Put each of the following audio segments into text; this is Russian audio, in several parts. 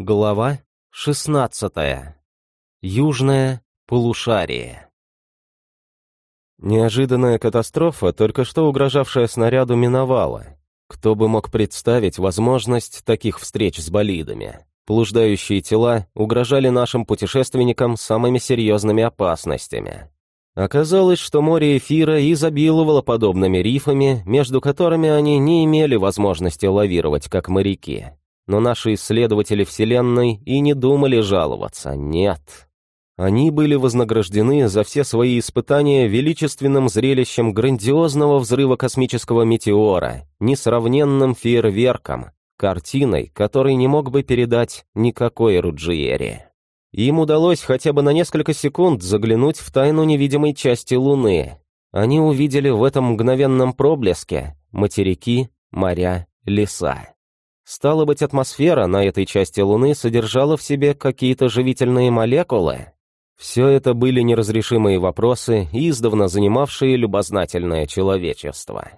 Глава 16. Южное полушарие. Неожиданная катастрофа, только что угрожавшая снаряду, миновала. Кто бы мог представить возможность таких встреч с болидами? Блуждающие тела угрожали нашим путешественникам самыми серьезными опасностями. Оказалось, что море эфира изобиловало подобными рифами, между которыми они не имели возможности лавировать, как моряки. Но наши исследователи Вселенной и не думали жаловаться, нет. Они были вознаграждены за все свои испытания величественным зрелищем грандиозного взрыва космического метеора, несравненным фейерверком, картиной, которой не мог бы передать никакой Руджиери. Им удалось хотя бы на несколько секунд заглянуть в тайну невидимой части Луны. Они увидели в этом мгновенном проблеске материки, моря, леса. Стало быть, атмосфера на этой части Луны содержала в себе какие-то живительные молекулы? Все это были неразрешимые вопросы, издавна занимавшие любознательное человечество.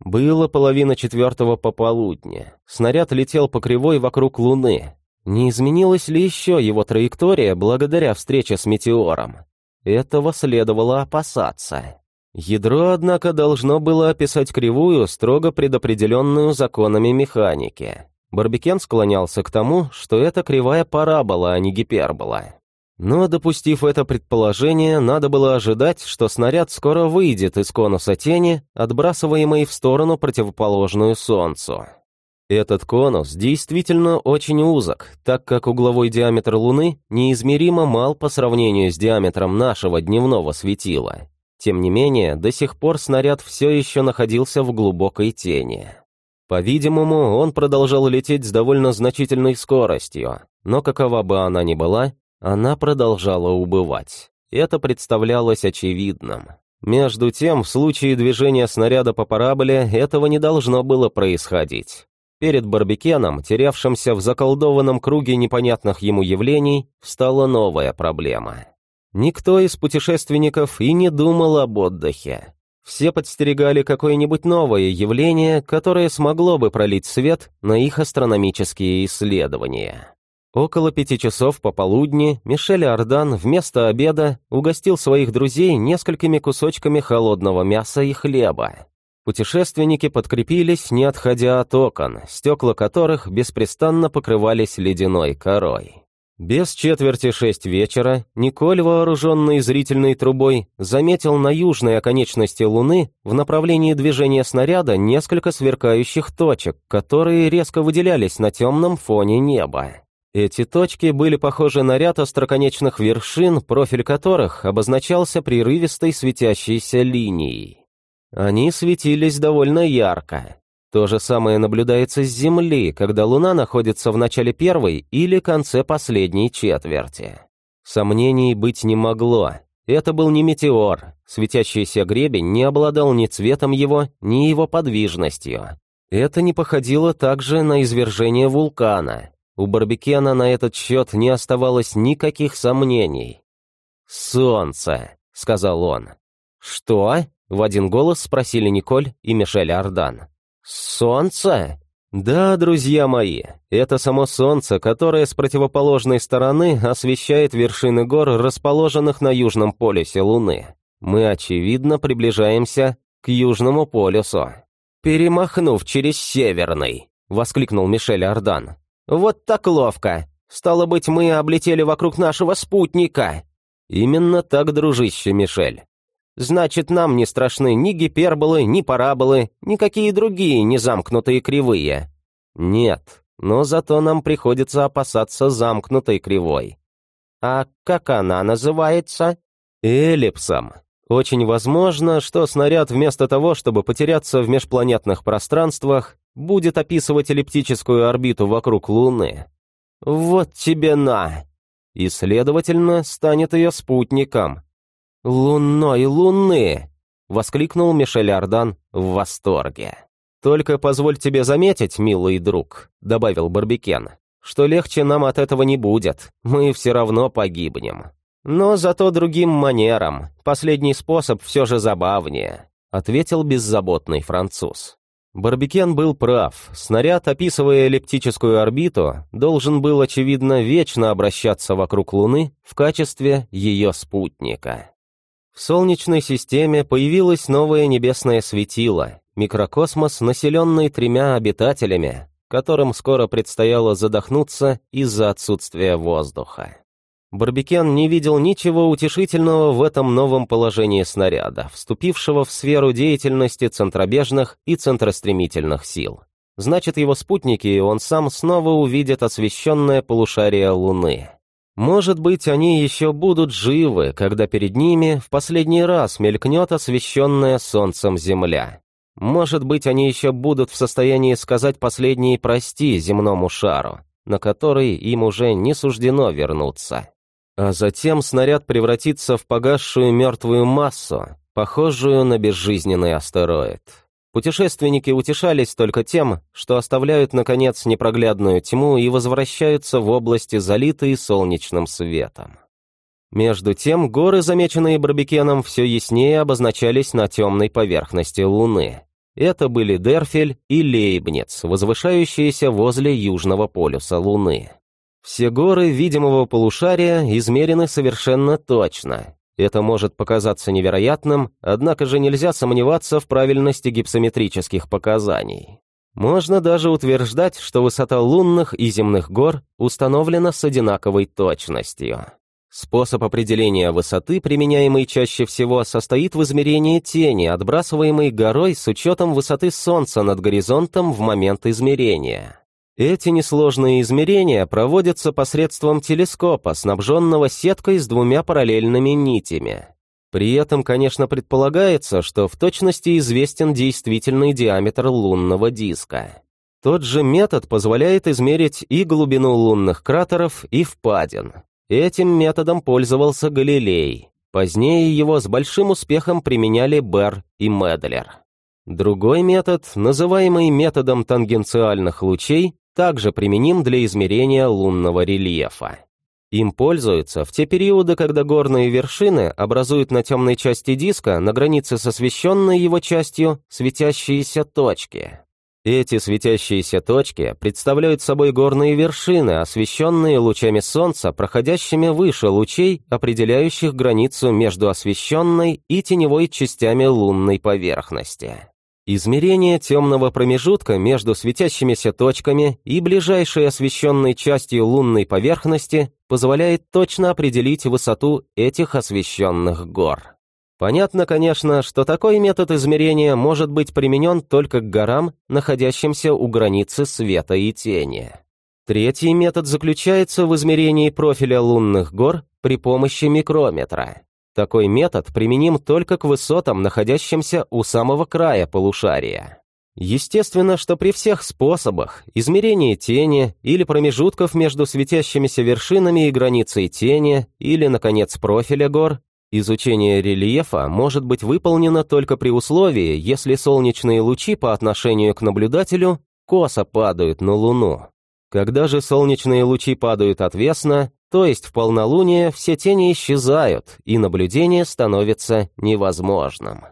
Было половина четвертого пополудня. Снаряд летел по кривой вокруг Луны. Не изменилась ли еще его траектория благодаря встрече с метеором? Этого следовало опасаться. Ядро, однако, должно было описать кривую, строго предопределенную законами механики. Барбикен склонялся к тому, что это кривая парабола, а не гипербола. Но, допустив это предположение, надо было ожидать, что снаряд скоро выйдет из конуса тени, отбрасываемой в сторону противоположную Солнцу. Этот конус действительно очень узок, так как угловой диаметр Луны неизмеримо мал по сравнению с диаметром нашего дневного светила. Тем не менее, до сих пор снаряд все еще находился в глубокой тени. По-видимому, он продолжал лететь с довольно значительной скоростью, но какова бы она ни была, она продолжала убывать. Это представлялось очевидным. Между тем, в случае движения снаряда по параболе этого не должно было происходить. Перед Барбекеном, терявшимся в заколдованном круге непонятных ему явлений, встала новая проблема. Никто из путешественников и не думал об отдыхе. Все подстерегали какое-нибудь новое явление, которое смогло бы пролить свет на их астрономические исследования. Около пяти часов пополудни Мишель Ардан вместо обеда угостил своих друзей несколькими кусочками холодного мяса и хлеба. Путешественники подкрепились, не отходя от окон, стекла которых беспрестанно покрывались ледяной корой. Без четверти шесть вечера Николь, вооруженный зрительной трубой, заметил на южной оконечности Луны в направлении движения снаряда несколько сверкающих точек, которые резко выделялись на темном фоне неба. Эти точки были похожи на ряд остроконечных вершин, профиль которых обозначался прерывистой светящейся линией. Они светились довольно ярко, то же самое наблюдается с Земли, когда Луна находится в начале первой или конце последней четверти. Сомнений быть не могло. Это был не метеор. Светящийся гребень не обладал ни цветом его, ни его подвижностью. Это не походило также на извержение вулкана. У Барбекена на этот счет не оставалось никаких сомнений. «Солнце», — сказал он. «Что?» — в один голос спросили Николь и Мишель Ардан. Солнце? Да, друзья мои, это само солнце, которое с противоположной стороны освещает вершины гор, расположенных на южном полюсе Луны. Мы, очевидно, приближаемся к южному полюсу. «Перемахнув через северный», — воскликнул Мишель Ардан. «Вот так ловко! Стало быть, мы облетели вокруг нашего спутника!» «Именно так, дружище Мишель. Значит, нам не страшны ни гиперболы, ни параболы, никакие другие незамкнутые кривые. Нет, но зато нам приходится опасаться замкнутой кривой. А как она называется? Эллипсом. Очень возможно, что снаряд вместо того, чтобы потеряться в межпланетных пространствах, будет описывать эллиптическую орбиту вокруг Луны. Вот тебе на! И, следовательно, станет ее спутником, «Лунной луны!» — воскликнул Мишель Ардан в восторге. «Только позволь тебе заметить, милый друг», — добавил Барбекен, «что легче нам от этого не будет, мы все равно погибнем. Но зато другим манером, последний способ все же забавнее», — ответил беззаботный француз. Барбикен был прав. Снаряд, описывая эллиптическую орбиту, должен был, очевидно, вечно обращаться вокруг Луны в качестве ее спутника. В Солнечной системе появилось новое небесное светило, микрокосмос, населенный тремя обитателями, которым скоро предстояло задохнуться из-за отсутствия воздуха. Барбикен не видел ничего утешительного в этом новом положении снаряда, вступившего в сферу деятельности центробежных и центростремительных сил. Значит, его спутники и он сам снова увидят освещенное полушарие Луны. Может быть, они еще будут живы, когда перед ними в последний раз мелькнет освещенная солнцем Земля. Может быть, они еще будут в состоянии сказать последние «прости» земному шару, на который им уже не суждено вернуться. А затем снаряд превратится в погасшую мертвую массу, похожую на безжизненный астероид. Путешественники утешались только тем, что оставляют, наконец, непроглядную тьму и возвращаются в области, залитые солнечным светом. Между тем, горы, замеченные Барбекеном, все яснее обозначались на темной поверхности Луны. Это были Дерфель и Лейбниц, возвышающиеся возле южного полюса Луны. Все горы видимого полушария измерены совершенно точно. Это может показаться невероятным, однако же нельзя сомневаться в правильности гипсометрических показаний. Можно даже утверждать, что высота лунных и земных гор установлена с одинаковой точностью. Способ определения высоты, применяемый чаще всего, состоит в измерении тени, отбрасываемой горой с учетом высоты Солнца над горизонтом в момент измерения. Эти несложные измерения проводятся посредством телескопа, снабженного сеткой с двумя параллельными нитями. При этом, конечно, предполагается, что в точности известен действительный диаметр лунного диска. Тот же метод позволяет измерить и глубину лунных кратеров, и впадин. Этим методом пользовался Галилей. Позднее его с большим успехом применяли Берр и Медлер. Другой метод, называемый методом тангенциальных лучей, также применим для измерения лунного рельефа. Им пользуются в те периоды, когда горные вершины образуют на темной части диска на границе с освещенной его частью светящиеся точки. Эти светящиеся точки представляют собой горные вершины, освещенные лучами солнца, проходящими выше лучей, определяющих границу между освещенной и теневой частями лунной поверхности. Измерение темного промежутка между светящимися точками и ближайшей освещенной частью лунной поверхности позволяет точно определить высоту этих освещенных гор. Понятно, конечно, что такой метод измерения может быть применен только к горам, находящимся у границы света и тени. Третий метод заключается в измерении профиля лунных гор при помощи микрометра. Такой метод применим только к высотам, находящимся у самого края полушария. Естественно, что при всех способах измерения тени или промежутков между светящимися вершинами и границей тени или, наконец, профиля гор Изучение рельефа может быть выполнено только при условии, если солнечные лучи по отношению к наблюдателю косо падают на Луну. Когда же солнечные лучи падают отвесно, то есть в полнолуние, все тени исчезают, и наблюдение становится невозможным.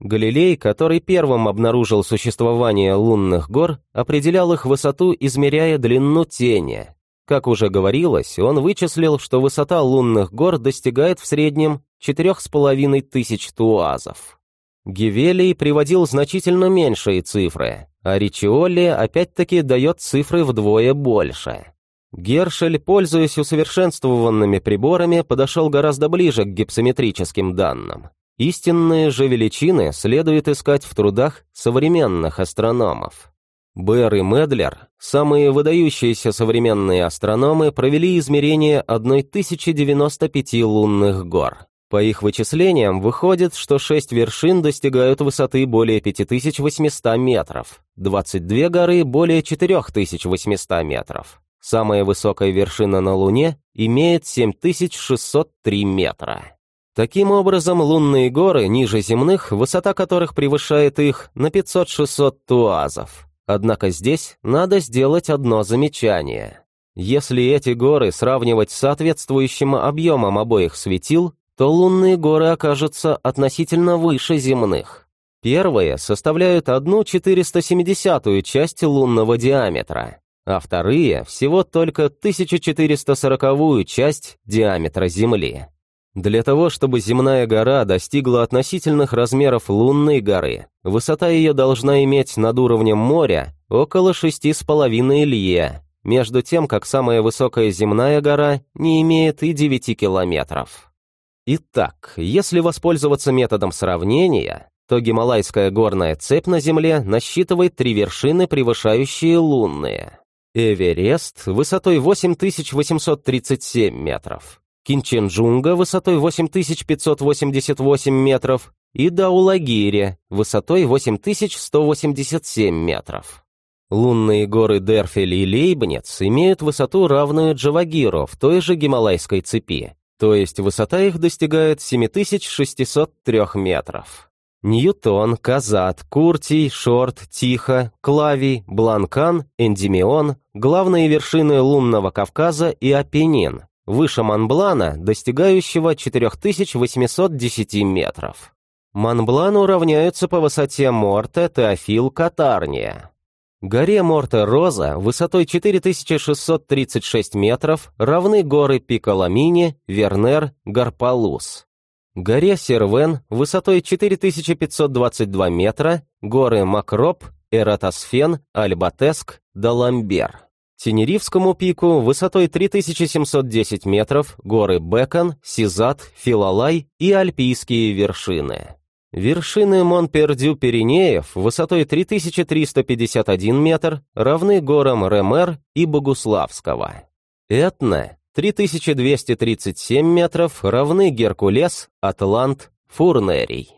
Галилей, который первым обнаружил существование лунных гор, определял их высоту, измеряя длину тени, как уже говорилось, он вычислил, что высота лунных гор достигает в среднем четырех с половиной тысяч туазов. Гевелий приводил значительно меньшие цифры, а Ричиолли опять-таки дает цифры вдвое больше. Гершель, пользуясь усовершенствованными приборами, подошел гораздо ближе к гипсометрическим данным. Истинные же величины следует искать в трудах современных астрономов. Бэр и Медлер, самые выдающиеся современные астрономы, провели измерение 1095 лунных гор. По их вычислениям выходит, что 6 вершин достигают высоты более 5800 метров, 22 горы более 4800 метров. Самая высокая вершина на Луне имеет 7603 метра. Таким образом, лунные горы ниже земных, высота которых превышает их на 500-600 туазов. Однако здесь надо сделать одно замечание. Если эти горы сравнивать с соответствующим объемом обоих светил, то лунные горы окажутся относительно выше земных. Первые составляют одну 470 часть лунного диаметра, а вторые всего только 1440 часть диаметра Земли. Для того, чтобы земная гора достигла относительных размеров лунной горы, высота ее должна иметь над уровнем моря около 6,5 лье, между тем, как самая высокая земная гора не имеет и 9 километров. Итак, если воспользоваться методом сравнения, то Гималайская горная цепь на Земле насчитывает три вершины, превышающие лунные. Эверест высотой 8837 метров, Кинченджунга высотой 8588 метров и Даулагири высотой 8187 метров. Лунные горы Дерфель и Лейбниц имеют высоту, равную Джавагиру в той же Гималайской цепи, то есть высота их достигает 7603 метров. Ньютон, Казат, Куртий, Шорт, Тихо, Клавий, Бланкан, Эндимион, главные вершины лунного Кавказа и Апеннин, выше Монблана, достигающего 4810 метров. Монблану равняются по высоте Морте, Теофил, Катарния. Горе Морте-Роза высотой 4636 метров равны горы Пиколамини, Вернер, Гарпалус. Горе Сервен высотой 4522 метра, горы Макроп, Эратосфен, Альбатеск, Даламбер. Тенерифскому пику высотой 3710 метров горы Бекон, Сизат, Филалай и Альпийские вершины. Вершины Монпердю-Пиренеев высотой 3351 метр равны горам Ремер и Богуславского. Этна 3237 метров равны Геркулес, Атлант, Фурнерий.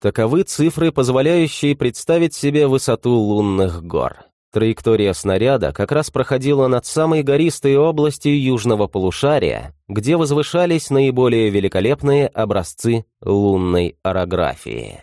Таковы цифры, позволяющие представить себе высоту лунных гор. Траектория снаряда как раз проходила над самой гористой областью южного полушария, где возвышались наиболее великолепные образцы лунной орографии.